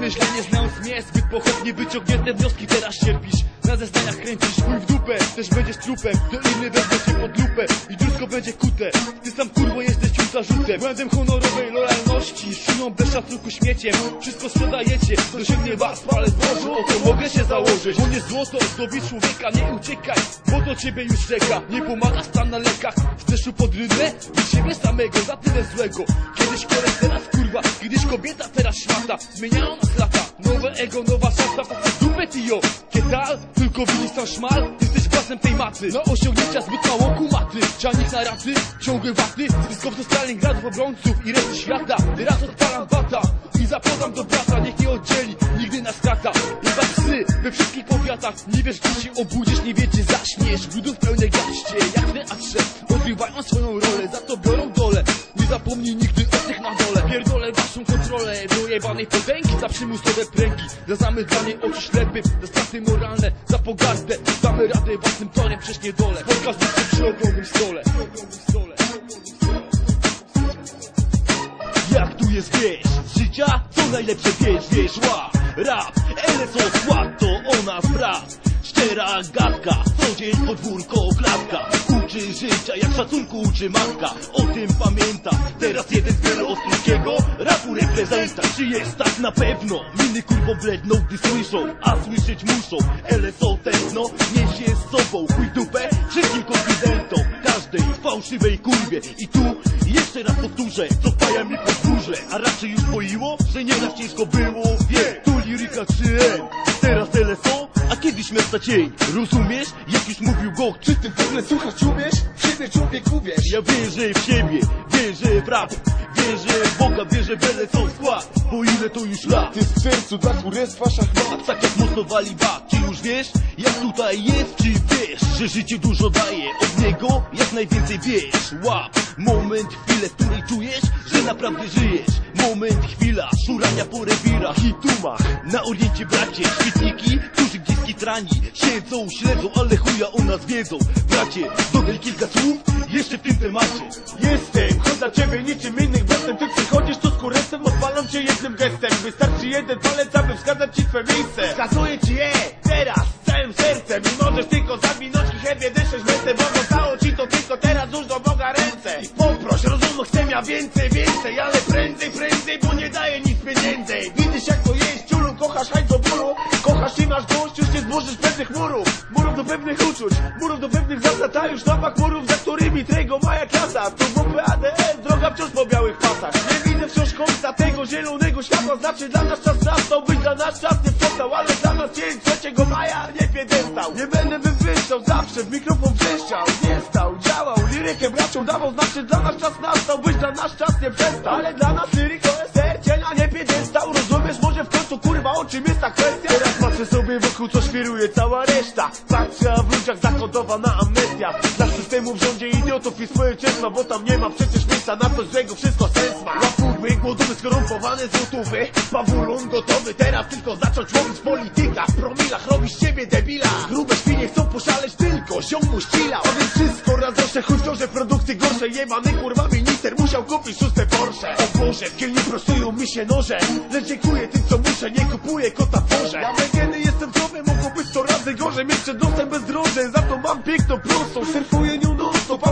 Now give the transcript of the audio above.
Mówisz o mnie źle, nie znając mnie Zbyt pochopnie wyciągnięte wnioski teraz cierpisz. Na zeznaniach kręcisz chuj w dupę Też będziesz trupem, to inny weźmie cię pod lupę I wszystko będzie kute. Ty sam kurwo jesteś już zarzutem. Błędem honorowej lojalności Szyną bez szacunku śmieciem. Wszystko sprzedajecie Dosięgnie was palę złożu O to mogę się założyć. Bo nie złoto zdobi człowieka Nie uciekaj, bo to ciebie już czeka. Nie pomaga stan na lekach Chcesz tu pod rynę? Od siebie samego Za tyle złego. Kiedyś korek, teraz Kiedyś kobieta, teraz świata Zmieniają nas lata Nowe ego, nowa szata Facet dupę tio Kietal, tylko widzisz sam szmal. Jesteś pasem tej maty. Na osiągnięcia zbyt mało kumaty. Cianik na raty, ciągłe waty Spiskowców Stalingradów, obrońców i reszty świata. Teraz odpalam bata i zapodam do brata. Niech nie oddzieli, nigdy nas strata Chyba psy we wszystkich powiatach. Nie wiesz gdzie się obudzisz, nie wiecie zaśniesz Brudów pełne gaście, jak teatrze Odgrywają swoją rolę, za to przymusowe pręgi, za zamydlanie oczu ślepym Za straty moralne, za pogardę. Damy radę własnym torem, przecież nie dole Podcast przy okrągłym stole. Jak tu jest wieś z życia? Co najlepsze wiesz, wiesz, łap Rap, LSO skład to ona brat Szczera gadka, co dzień podwórko klatka Uczy życia, jak szacunku uczy matka. O tym pamięta, teraz jeden z od krótkiego Rapu reprezenta, czy jest tak na pewno? Miny kurwo bledną, gdy słyszą, a słyszeć muszą. LSO tętno, niesie z sobą chuj dupę Wszystkim konfidentom, każdej fałszywej kurwie. I tu jeszcze raz powtórzę, co paja mi podwórze A raczej już boiło, że nieraz ciężko było Wie, tu liryka 3M, teraz LSO, kiedyś miasta cień Rozumiesz? Jak już mówił go, Czy ty w ogóle słuchać umiesz? Czy ty człowieku wiesz? ja wierzę w siebie, wierzę w rap Wierzę w Boga, wierzę w LSO skład Bo ile to już lat? Ty w sercu dla kurestwa szachmat. Tak jak mocno wali bak, czy już wiesz, jak tutaj jest, czy wiesz, że życie dużo daje. Od niego jak najwięcej wiesz, łap. Moment, chwilę, w której czujesz, że naprawdę żyjesz. Moment, chwila, szurania po rewirach i dumach Na oriencie bracie, świetniki, którzy gdzieś skitrani Siedzą, śledzą, ale chuja o nas wiedzą. Bracie, dodaj kilka słów, jeszcze w tym temacie Jestem, choć dla ciebie niczym innych bestem Ty przychodzisz tu z kuresem, odpalam cię jednym gestem. Wystarczy jeden palec, aby wskazać ci twe miejsce. Wskazuję ci je, teraz, całym sercem. I możesz tylko zawinąć kichebie dyszesz mesem Bo zostało ci to tylko teraz, już do Boga ręce. I poproś, rozumu, chcę ja więcej, więcej Ale prędzej, prędzej, bo nie daje nic pieniędzy. Widzisz jak to jest, ciulu, kochasz hajs do bólu Kochasz i masz gość, już nie zburzysz pewnych murów. Murów do pewnych uczuć, murów do pewnych zasad A już zapach murów, za którymi trego maja klasa Tu bombę ADR, droga wciąż po białych pasach Nie widzę wciąż końca tego zielonego światła. Znaczy dla nas czas nastał, być dla nas czas nie przestał Ale dla nas dzień 3 maja nie piedestał Nie będę wywyższał, zawsze w mikrofon wrzeszczał Nie stał, działał, lirykę bracią dawał. Znaczy dla nas czas nastał, być dla nas czas nie przestał. Ale dla nas liryk to jest cienia, nie piedestał Rozumiesz? Może w końcu kurwa o czym jest ta kwestia? Teraz patrzę sobie wokół co świruje cała reszta. Patrzę a w ludziach zakodowana amnestia Dla systemu w rządzie idiotów i społeczeństwa Bo tam nie ma przecież miejsca na coś złego, wszystko sens ma Łapuły, głodowy, skorumpowane złotówy Pawulon gotowy, teraz tylko zacząć mówić polityka. W promilach robisz ciebie debila. Grube świnie chcą poszaleć tylko, ziom mu A więc wszystko razosze, chuj w to, że produkty gorsze. Jebany kurwa minister musiał kupić szóste Porsche. O Boże, w kielni prostują mi się noże. Lecz dziękuję tym co muszę, nie kupuję kota w porze Ja legeny jestem sobie, mogło być to razy gorzej. Mieć przed nosem bezdrożę, za to mam piękną prostą. Surfuję nią non stop, a